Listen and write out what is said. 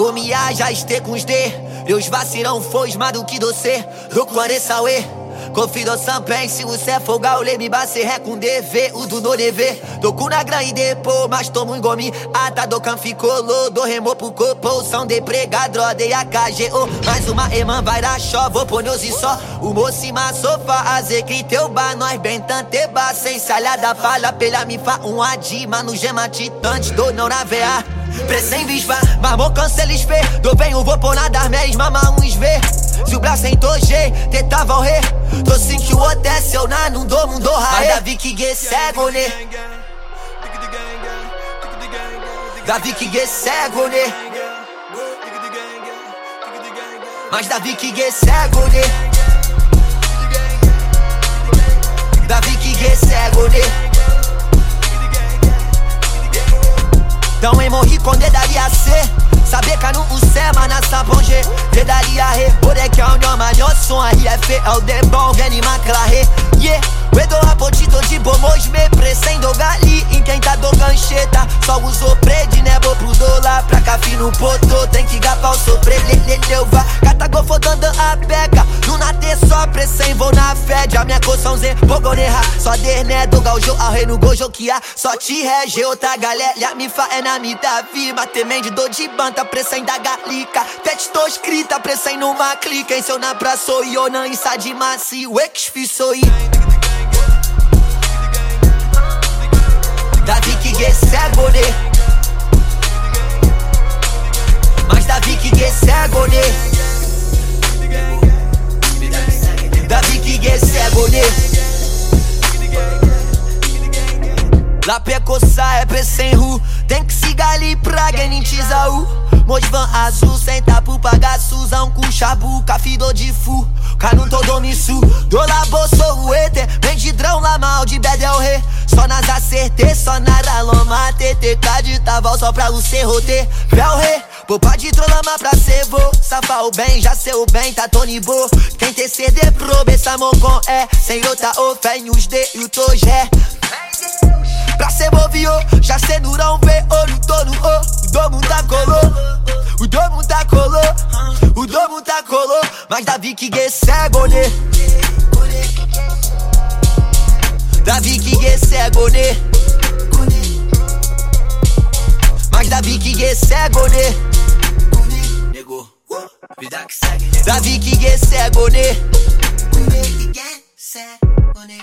Gomia já este com os D. Deus vacilão foi mais do que doce. Rokware Sawe. Confido sampen, se você é folgar, o leme base ré com DV, o do no DV. Tô na grande depois, mas tomo em gomi. Ata do can ficou do remo pro corpo, são de prega, droga e AKGO. Mais uma irmã vai dar show, vou pôr e só. O moço ma sofá, aze que teu bar, nós bem tante ba, sem salhada, fala pela me fa um adima no gema titante, do não na VA. Pressem visva, marmou cancela espê, do bem o vou pôr nada mesma, mama uns ver. Se o braço entoje, tentava o rei. Tô sentindo o desce, eu na não dou, mundo raê. Davi que ge cego, né? Davi que ge cego, né? Mas Davi que ge cego, né? Então em morri quando daria ser. Saber que não usema na sabonje Te daria re Ore que é o nome Nyo son a IF É o de bom Gani maclarre pressem Vou na fede A minha coção Z Pogoneha Só derne do galjo Ao rei no gojo que há. Só te rege Outra galera Me fa é na minha vida Temende do de banta Pressem da galica. Texto escrita Pressem numa clica. Em seu na praça Yo não insa de macio. Ex fissoi Davi que ge cego né Mas Davi que ge cego né Davi que ge cego né La pecoça é pé sem ru. Tem que se gali pra genitiza u Mosvan azul, senta pro pagar Suzão com chabu, cafido de fu. Canu todo misu, do la bolso o ete Vendidrão lá mal de bedel re Só nas acertei, só na loma TTK de taval só pra o roter. Véu re, popa de trolama pra ser vô Safar o bem, já sei o bem, tá Tony Bo. Quem tem CD pro, bessa mocon é. Senhor tá o os D e o tojé Pra ser movio, já cê durão vê olho no o domo tá colou, o domo tá colou, o domo tá colou. Mas Davi que cego né Davi que cego né Mas Davi que cego né Da vi ki gen se abone. Ou ve ki gen se abone.